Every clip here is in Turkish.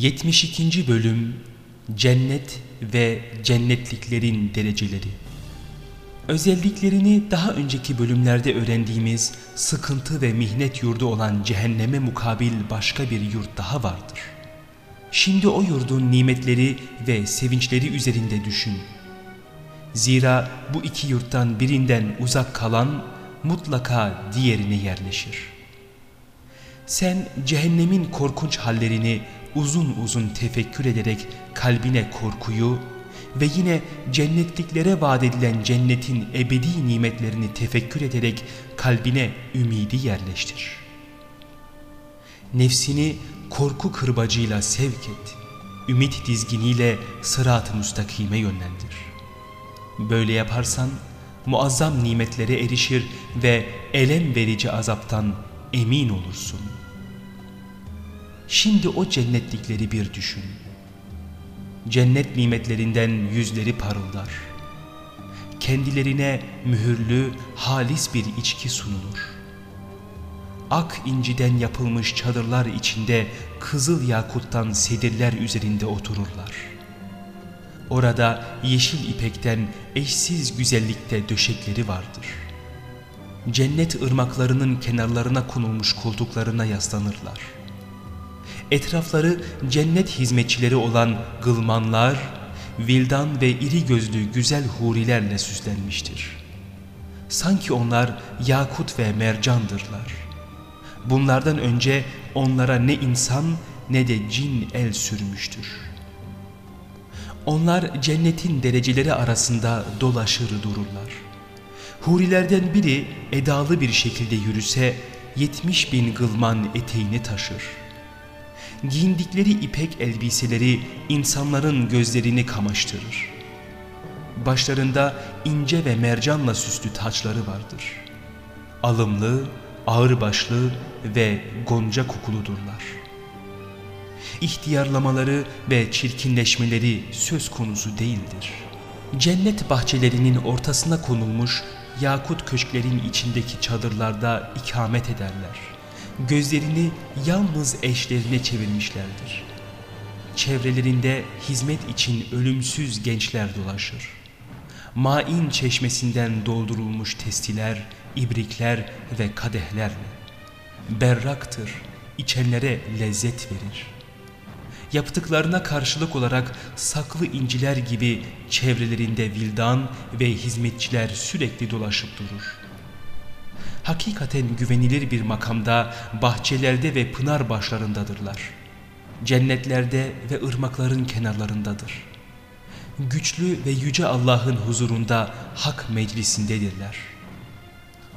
72. Bölüm Cennet ve Cennetliklerin Dereceleri Özelliklerini daha önceki bölümlerde öğrendiğimiz sıkıntı ve mihnet yurdu olan cehenneme mukabil başka bir yurt daha vardır. Şimdi o yurdun nimetleri ve sevinçleri üzerinde düşün. Zira bu iki yurttan birinden uzak kalan mutlaka diğerine yerleşir. Sen cehennemin korkunç hallerini uzun uzun tefekkür ederek kalbine korkuyu ve yine cennetliklere vaat edilen cennetin ebedi nimetlerini tefekkür ederek kalbine ümidi yerleştir. Nefsini korku kırbacıyla sevk et, ümit dizginiyle sırat-ı müstakime yönlendir. Böyle yaparsan muazzam nimetlere erişir ve elem verici azaptan emin olursun.'' Şimdi o cennetlikleri bir düşün. Cennet nimetlerinden yüzleri parıldar. Kendilerine mühürlü, halis bir içki sunulur. Ak inciden yapılmış çadırlar içinde kızıl yakuttan sedirler üzerinde otururlar. Orada yeşil ipekten eşsiz güzellikte döşekleri vardır. Cennet ırmaklarının kenarlarına konulmuş koltuklarına yaslanırlar Etrafları cennet hizmetçileri olan gılmanlar, vildan ve iri gözlü güzel hurilerle süslenmiştir. Sanki onlar yakut ve mercandırlar. Bunlardan önce onlara ne insan ne de cin el sürmüştür. Onlar cennetin dereceleri arasında dolaşır dururlar. Hurilerden biri edalı bir şekilde yürüse yetmiş bin gılman eteğini taşır.'' Giyindikleri ipek elbiseleri insanların gözlerini kamaştırır. Başlarında ince ve mercanla süslü taçları vardır. Alımlı, ağırbaşlı ve gonca kokuludurlar. İhtiyarlamaları ve çirkinleşmeleri söz konusu değildir. Cennet bahçelerinin ortasına konulmuş yakut köşklerin içindeki çadırlarda ikamet ederler gözlerini yalnız eşlerine çevirmişlerdir. Çevrelerinde hizmet için ölümsüz gençler dolaşır. Main çeşmesinden doldurulmuş testiler, ibrikler ve kadehlerle. Berraktır, içenlere lezzet verir. Yaptıklarına karşılık olarak saklı inciler gibi çevrelerinde vildan ve hizmetçiler sürekli dolaşıp durur hakikaten güvenilir bir makamda bahçelerde ve pınar başlarındadırlar. Cennetlerde ve ırmakların kenarlarındadır. Güçlü ve yüce Allah'ın huzurunda hak meclisindedirler.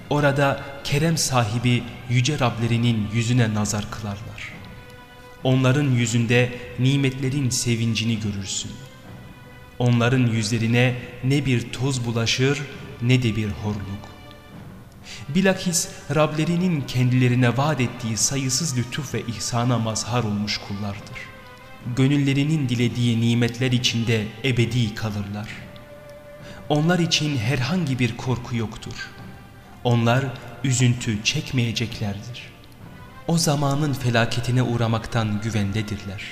Orada kerem sahibi yüce Rablerinin yüzüne nazar kılarlar. Onların yüzünde nimetlerin sevincini görürsün. Onların yüzlerine ne bir toz bulaşır ne de bir horluk. Bilakis Rablerinin kendilerine vaat ettiği sayısız lütuf ve ihsana mazhar olmuş kullardır. Gönüllerinin dilediği nimetler içinde ebedi kalırlar. Onlar için herhangi bir korku yoktur. Onlar üzüntü çekmeyeceklerdir. O zamanın felaketine uğramaktan güvendedirler.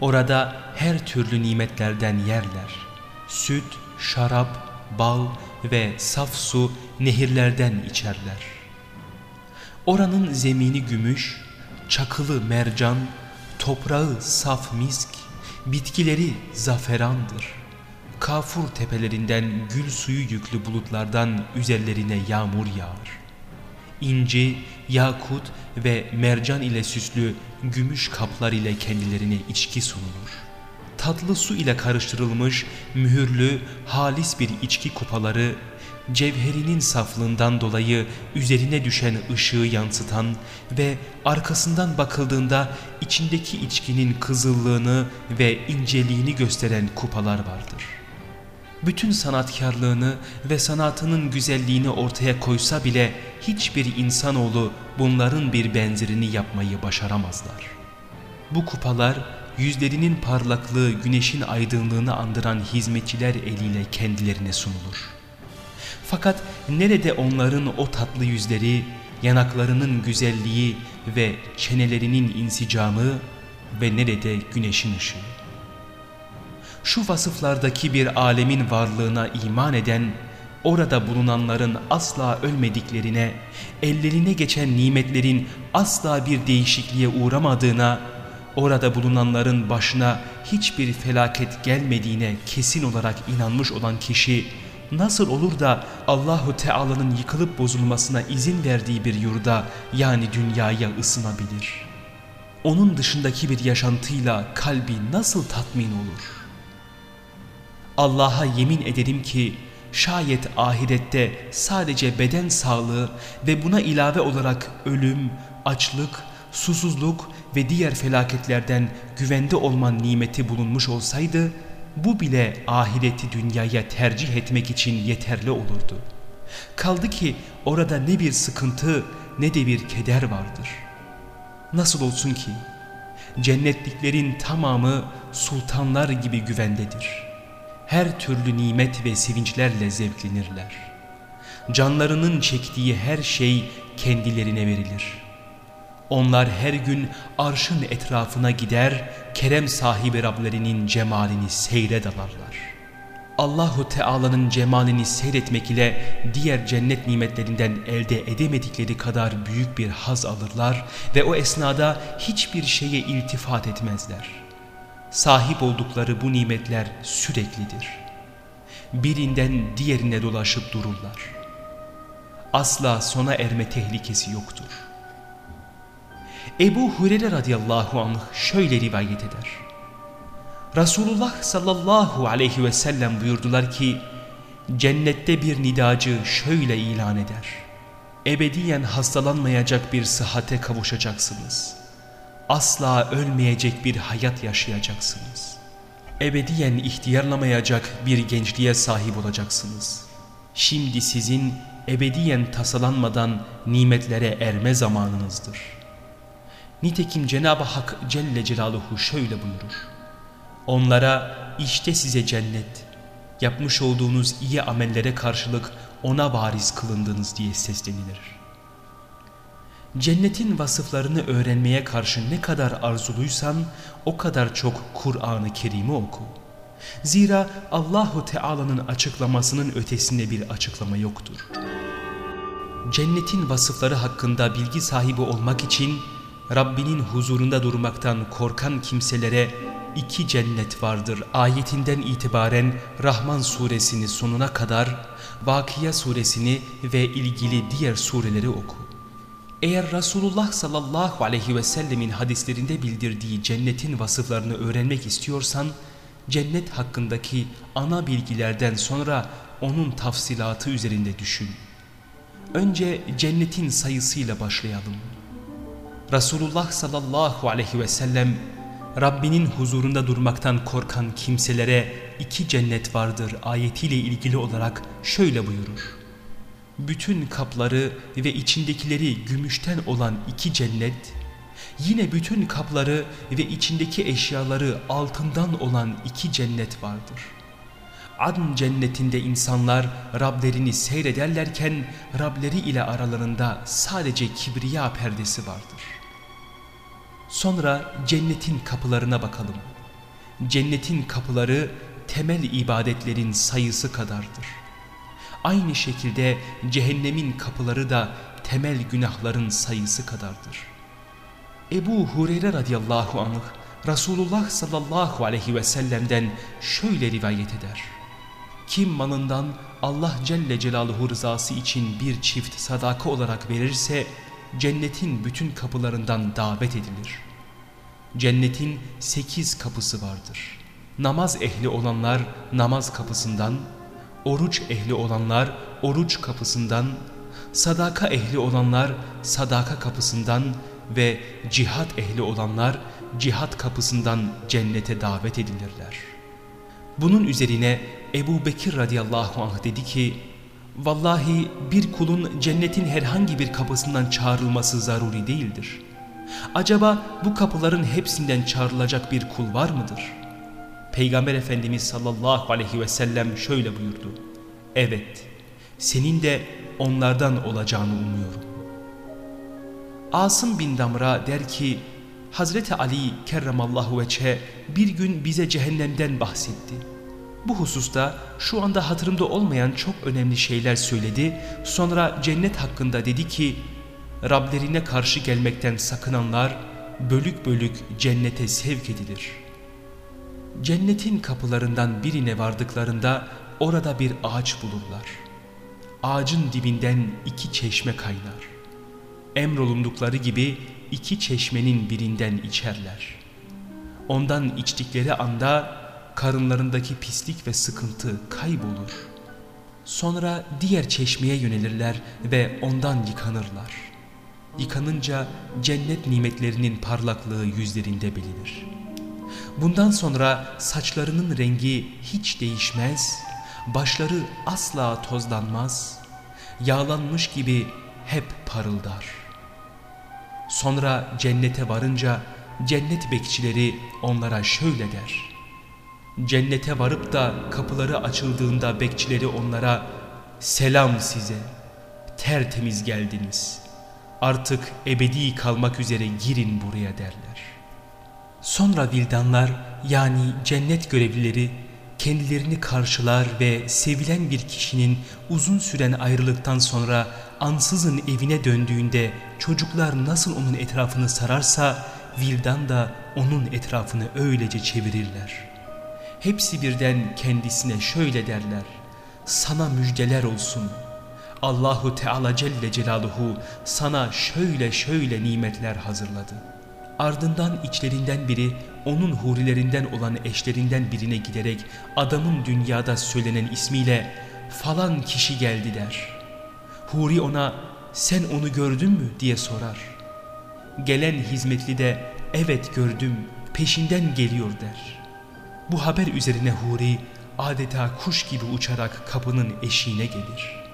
Orada her türlü nimetlerden yerler. Süt, şarap, bal ve saf su nehirlerden içerler. Oranın zemini gümüş, çakılı mercan, toprağı saf misk, bitkileri zaferandır. Kafur tepelerinden gül suyu yüklü bulutlardan üzerlerine yağmur yağar. İnci, yakut ve mercan ile süslü gümüş kaplar ile kendilerine içki sunulur tatlı su ile karıştırılmış mühürlü halis bir içki kupaları cevherinin saflığından dolayı üzerine düşen ışığı yansıtan ve arkasından bakıldığında içindeki içkinin kızıllığını ve inceliğini gösteren kupalar vardır. Bütün sanatkarlığını ve sanatının güzelliğini ortaya koysa bile hiçbir insanoğlu bunların bir benzerini yapmayı başaramazlar. Bu kupalar yüzlerinin parlaklığı güneşin aydınlığını andıran hizmetçiler eliyle kendilerine sunulur. Fakat nerede onların o tatlı yüzleri, yanaklarının güzelliği ve çenelerinin insicamı, ve nerede güneşin ışığı. Şu vasıflardaki bir alemin varlığına iman eden, orada bulunanların asla ölmediklerine, ellerine geçen nimetlerin asla bir değişikliğe uğramadığına, orada bulunanların başına hiçbir felaket gelmediğine kesin olarak inanmış olan kişi, nasıl olur da Allahu Teala'nın yıkılıp bozulmasına izin verdiği bir yurda yani dünyaya ısınabilir? Onun dışındaki bir yaşantıyla kalbi nasıl tatmin olur? Allah'a yemin ederim ki şayet ahirette sadece beden sağlığı ve buna ilave olarak ölüm, açlık, susuzluk ve diğer felaketlerden güvende olman nimeti bulunmuş olsaydı, bu bile ahireti dünyaya tercih etmek için yeterli olurdu. Kaldı ki orada ne bir sıkıntı ne de bir keder vardır. Nasıl olsun ki cennetliklerin tamamı sultanlar gibi güvendedir. Her türlü nimet ve sevinçlerle zevklenirler. Canlarının çektiği her şey kendilerine verilir.'' Onlar her gün arşın etrafına gider, kerem sahibi Rablerinin cemalini seyre dalarlar. Allahu Teala'nın cemalini seyretmek ile diğer cennet nimetlerinden elde edemedikleri kadar büyük bir haz alırlar ve o esnada hiçbir şeye iltifat etmezler. Sahip oldukları bu nimetler süreklidir. Birinden diğerine dolaşıp dururlar. Asla sona erme tehlikesi yoktur. Ebu Hureyre radıyallahu anh şöyle rivayet eder. Resulullah sallallahu aleyhi ve sellem buyurdular ki, cennette bir nidacı şöyle ilan eder. Ebediyen hastalanmayacak bir sıhhate kavuşacaksınız. Asla ölmeyecek bir hayat yaşayacaksınız. Ebediyen ihtiyarlamayacak bir gençliğe sahip olacaksınız. Şimdi sizin ebediyen tasalanmadan nimetlere erme zamanınızdır.'' Nitekim Cenab-ı Hak Celle Celaluhu şöyle buyurur. Onlara işte size cennet, yapmış olduğunuz iyi amellere karşılık ona bariz kılındınız diye seslenilir. Cennetin vasıflarını öğrenmeye karşı ne kadar arzuluysan o kadar çok Kur'an-ı Kerim'i oku. Zira Allahu Teala'nın açıklamasının ötesinde bir açıklama yoktur. Cennetin vasıfları hakkında bilgi sahibi olmak için Rabbinin huzurunda durmaktan korkan kimselere iki cennet vardır ayetinden itibaren Rahman suresini sonuna kadar Vakia suresini ve ilgili diğer sureleri oku. Eğer Resulullah sallallahu aleyhi ve sellemin hadislerinde bildirdiği cennetin vasıflarını öğrenmek istiyorsan cennet hakkındaki ana bilgilerden sonra onun tafsilatı üzerinde düşün. Önce cennetin sayısıyla başlayalım. Resulullah sallallahu aleyhi ve sellem Rabbinin huzurunda durmaktan korkan kimselere iki cennet vardır ayetiyle ilgili olarak şöyle buyurur. Bütün kapları ve içindekileri gümüşten olan iki cennet, yine bütün kapları ve içindeki eşyaları altından olan iki cennet vardır. Adn cennetinde insanlar Rablerini seyrederlerken Rableri ile aralarında sadece kibriya perdesi vardır. Sonra cennetin kapılarına bakalım. Cennetin kapıları temel ibadetlerin sayısı kadardır. Aynı şekilde cehennemin kapıları da temel günahların sayısı kadardır. Ebu Hureyre radıyallahu anh Resulullah sallallahu aleyhi ve sellem'den şöyle rivayet eder. Kim malından Allah Celle Celaluhu rızası için bir çift sadaka olarak verirse cennetin bütün kapılarından davet edilir. Cennetin sekiz kapısı vardır. Namaz ehli olanlar namaz kapısından, oruç ehli olanlar oruç kapısından, sadaka ehli olanlar sadaka kapısından ve cihat ehli olanlar cihat kapısından cennete davet edilirler. Bunun üzerine Ebu Bekir radıyallahu anh dedi ki, Vallahi bir kulun cennetin herhangi bir kapısından çağrılması zaruri değildir. Acaba bu kapıların hepsinden çağrılacak bir kul var mıdır? Peygamber Efendimiz sallallahu aleyhi ve sellem şöyle buyurdu. Evet, senin de onlardan olacağını umuyorum. Asım bin Damra der ki, Hazreti Ali kerramallahu veçhe bir gün bize cehennemden bahsetti. Bu hususta şu anda hatırımda olmayan çok önemli şeyler söyledi. Sonra cennet hakkında dedi ki, Rablerine karşı gelmekten sakınanlar bölük bölük cennete sevk edilir. Cennetin kapılarından birine vardıklarında orada bir ağaç bulurlar. Ağacın dibinden iki çeşme kaynar. Emrolundukları gibi iki çeşmenin birinden içerler. Ondan içtikleri anda karınlarındaki pislik ve sıkıntı kaybolur. Sonra diğer çeşmeye yönelirler ve ondan yıkanırlar. Yıkanınca cennet nimetlerinin parlaklığı yüzlerinde bilinir. Bundan sonra saçlarının rengi hiç değişmez, başları asla tozlanmaz, yağlanmış gibi hep parıldar. Sonra cennete varınca cennet bekçileri onlara şöyle der. Cennete varıp da kapıları açıldığında bekçileri onlara selam size, tertemiz geldiniz. Artık ebedi kalmak üzere girin buraya derler. Sonra vildanlar yani cennet görevlileri kendilerini karşılar ve sevilen bir kişinin uzun süren ayrılıktan sonra ansızın evine döndüğünde çocuklar nasıl onun etrafını sararsa vildan da onun etrafını öylece çevirirler. Hepsi birden kendisine şöyle derler. Sana müjdeler olsun. Allahu Teala Celle Celaluhu sana şöyle şöyle nimetler hazırladı. Ardından içlerinden biri onun hurilerinden olan eşlerinden birine giderek adamın dünyada söylenen ismiyle falan kişi geldi der. Huri ona sen onu gördün mü diye sorar. Gelen hizmetli de evet gördüm peşinden geliyor der. Bu haber üzerine Huri adeta kuş gibi uçarak kapının eşiğine gelir.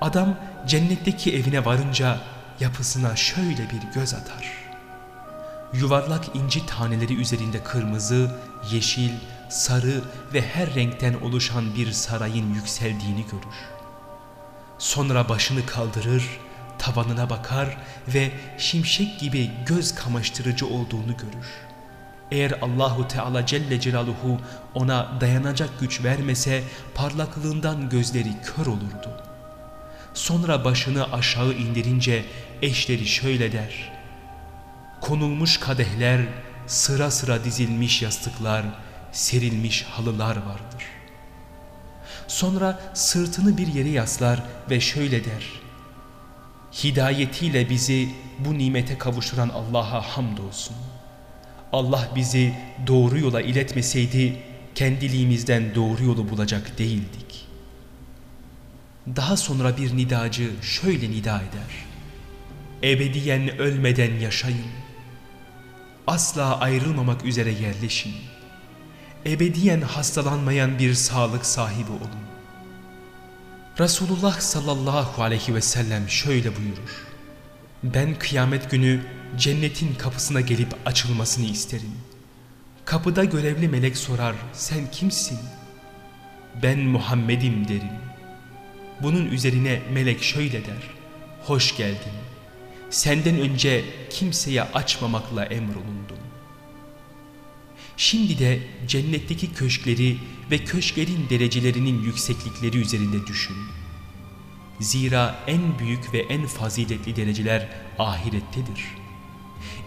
Adam cennetteki evine varınca yapısına şöyle bir göz atar. Yuvarlak inci taneleri üzerinde kırmızı, yeşil, sarı ve her renkten oluşan bir sarayın yükseldiğini görür. Sonra başını kaldırır, tavanına bakar ve şimşek gibi göz kamaştırıcı olduğunu görür. Eğer Allahu Teala Celle Celaluhu ona dayanacak güç vermese parlaklığından gözleri kör olurdu. Sonra başını aşağı indirince eşleri şöyle der. Konulmuş kadehler, sıra sıra dizilmiş yastıklar, serilmiş halılar vardır. Sonra sırtını bir yere yaslar ve şöyle der. Hidayetiyle bizi bu nimete kavuşturan Allah'a hamdolsun. Allah bizi doğru yola iletmeseydi kendiliğimizden doğru yolu bulacak değildik. Daha sonra bir nidacı şöyle nida eder. Ebediyen ölmeden yaşayın. Asla ayrılmamak üzere yerleşin ebediyen hastalanmayan bir sağlık sahibi olun. Resulullah sallallahu aleyhi ve sellem şöyle buyurur. Ben kıyamet günü cennetin kapısına gelip açılmasını isterim. Kapıda görevli melek sorar sen kimsin? Ben Muhammed'im derim. Bunun üzerine melek şöyle der. Hoş geldin. Senden önce kimseye açmamakla emrolundum. Şimdi de cennetteki köşkleri ve köşklerin derecelerinin yükseklikleri üzerinde düşün. Zira en büyük ve en faziletli dereceler ahirettedir.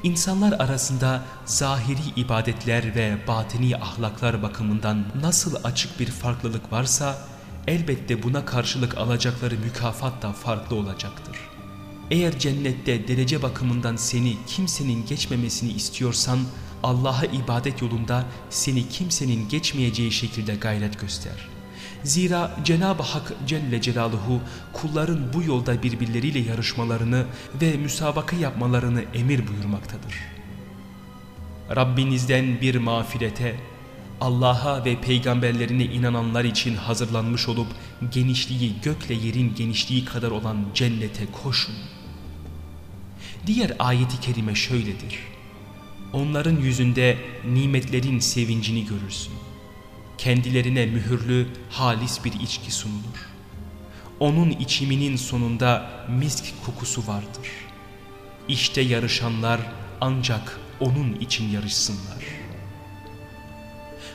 İnsanlar arasında zahiri ibadetler ve batini ahlaklar bakımından nasıl açık bir farklılık varsa elbette buna karşılık alacakları mükafat da farklı olacaktır. Eğer cennette derece bakımından seni kimsenin geçmemesini istiyorsan Allah'a ibadet yolunda seni kimsenin geçmeyeceği şekilde gayret göster. Zira Cenab-ı Hak Celle Celaluhu kulların bu yolda birbirleriyle yarışmalarını ve müsabaka yapmalarını emir buyurmaktadır. Rabbinizden bir mağfirete, Allah'a ve peygamberlerine inananlar için hazırlanmış olup genişliği gökle yerin genişliği kadar olan cennete koşun. Diğer ayeti kerime şöyledir. Onların yüzünde nimetlerin sevincini görürsün. Kendilerine mühürlü, halis bir içki sunulur. Onun içiminin sonunda misk kokusu vardır. İşte yarışanlar ancak onun için yarışsınlar.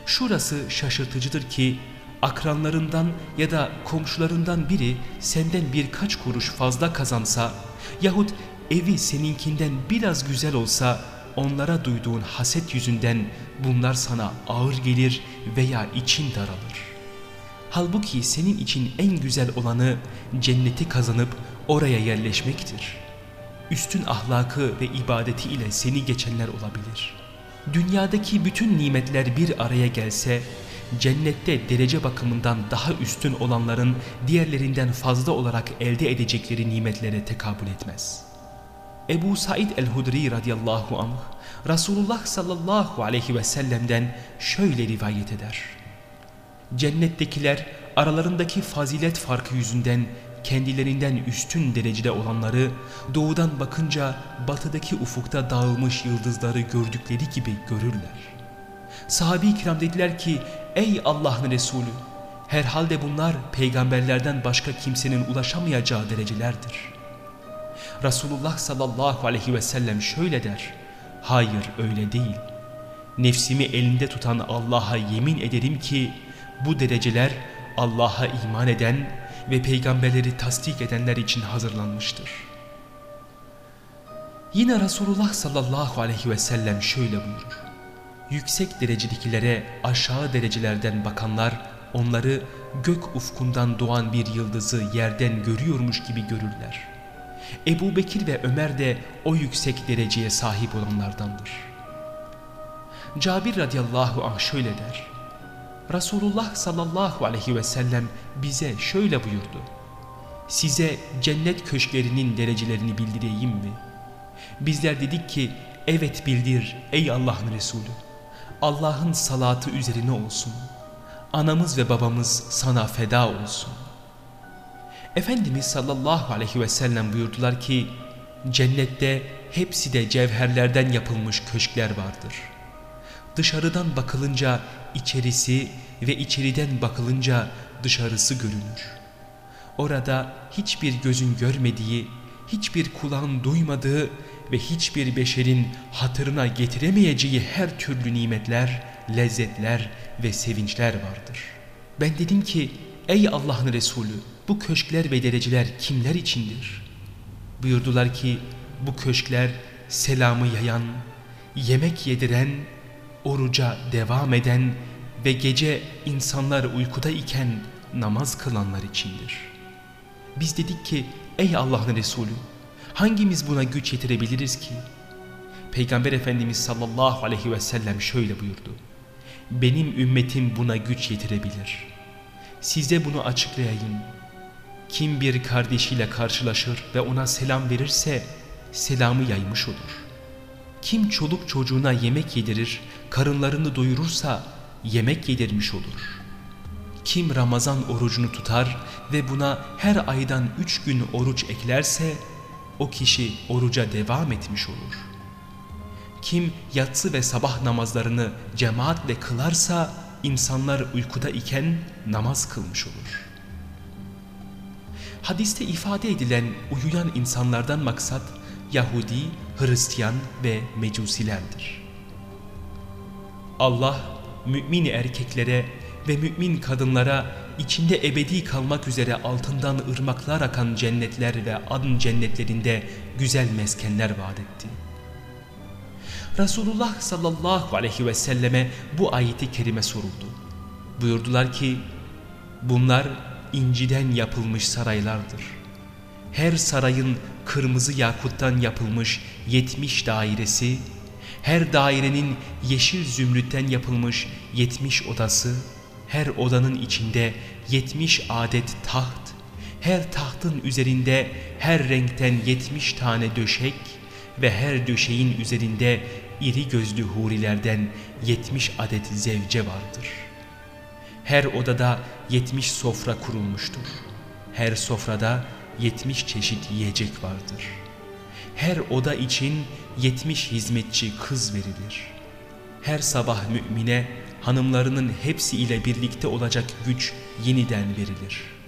Şurası şaşırtıcıdır ki akranlarından ya da komşularından biri senden birkaç kuruş fazla kazansa yahut evi seninkinden biraz güzel olsa onlara duyduğun haset yüzünden bunlar sana ağır gelir veya için daralır. Halbuki senin için en güzel olanı cenneti kazanıp oraya yerleşmektir. Üstün ahlakı ve ibadeti ile seni geçenler olabilir. Dünyadaki bütün nimetler bir araya gelse, cennette derece bakımından daha üstün olanların diğerlerinden fazla olarak elde edecekleri nimetlere tekabül etmez. Ebu Said el-Hudri radıyallahu anh, Resulullah sallallahu aleyhi ve sellem'den şöyle rivayet eder. Cennettekiler aralarındaki fazilet farkı yüzünden kendilerinden üstün derecede olanları doğudan bakınca batıdaki ufukta dağılmış yıldızları gördükleri gibi görürler. Sahabi kiram dediler ki ey Allah'ın Resulü herhalde bunlar peygamberlerden başka kimsenin ulaşamayacağı derecelerdir. Resulullah sallallahu aleyhi ve sellem şöyle der hayır öyle değil. Nefsimi elinde tutan Allah'a yemin ederim ki bu dereceler Allah'a iman eden ve peygamberleri tasdik edenler için hazırlanmıştır. Yine Resulullah sallallahu aleyhi ve sellem şöyle buyurur. Yüksek derecedekilere aşağı derecelerden bakanlar onları gök ufkundan doğan bir yıldızı yerden görüyormuş gibi görürler. Ebu Bekir ve Ömer de o yüksek dereceye sahip olanlardandır. Cabir radıyallahu anh şöyle der. Resulullah sallallahu aleyhi ve sellem bize şöyle buyurdu. Size cennet köşklerinin derecelerini bildireyim mi? Bizler dedik ki evet bildir ey Allah'ın Resulü. Allah'ın salatı üzerine olsun. Anamız ve babamız sana feda olsun. Efendimiz sallallahu aleyhi ve sellem buyurdular ki cennette hepsi de cevherlerden yapılmış köşkler vardır. Dışarıdan bakılınca içerisi ve içeriden bakılınca dışarısı görünür. Orada hiçbir gözün görmediği, hiçbir kulağın duymadığı ve hiçbir beşerin hatırına getiremeyeceği her türlü nimetler, lezzetler ve sevinçler vardır. Ben dedim ki ey Allah'ın Resulü bu köşkler ve dereceler kimler içindir? Buyurdular ki bu köşkler selamı yayan, yemek yediren, oruca devam eden ve gece insanlar uykuda iken namaz kılanlar içindir. Biz dedik ki ey Allah'ın Resulü hangimiz buna güç yetirebiliriz ki? Peygamber Efendimiz sallallahu aleyhi ve sellem şöyle buyurdu. Benim ümmetim buna güç yetirebilir. Size bunu açıklayayım. Kim bir kardeşiyle karşılaşır ve ona selam verirse selamı yaymış olur. Kim çoluk çocuğuna yemek yedirir, karınlarını doyurursa yemek yedirmiş olur. Kim Ramazan orucunu tutar ve buna her aydan üç gün oruç eklerse o kişi oruca devam etmiş olur. Kim yatsı ve sabah namazlarını cemaatle kılarsa insanlar uykuda iken namaz kılmış olur. Hadiste ifade edilen uyuyan insanlardan maksat Yahudi, Hristiyan ve Mecusilerdir. Allah mümin erkeklere ve mümin kadınlara içinde ebedi kalmak üzere altından ırmaklar akan cennetler ve adın cennetlerinde güzel meskenler vaat etti. Resulullah sallallahu aleyhi ve selleme bu ayeti kerime soruldu. Buyurdular ki bunlar inciden yapılmış saraylardır. Her sarayın kırmızı yakuttan yapılmış yetmiş dairesi, her dairenin yeşil zümrütten yapılmış yetmiş odası, her odanın içinde yetmiş adet taht, her tahtın üzerinde her renkten yetmiş tane döşek ve her döşeğin üzerinde iri gözlü hurilerden yetmiş adet zevce vardır. Her odada yetmiş sofra kurulmuştur. Her sofrada yetmiş çeşit yiyecek vardır. Her oda için yetmiş hizmetçi kız verilir. Her sabah mümine hanımlarının hepsi ile birlikte olacak güç yeniden verilir.''